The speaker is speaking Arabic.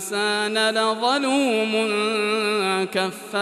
الإنسان لظلوم كفار.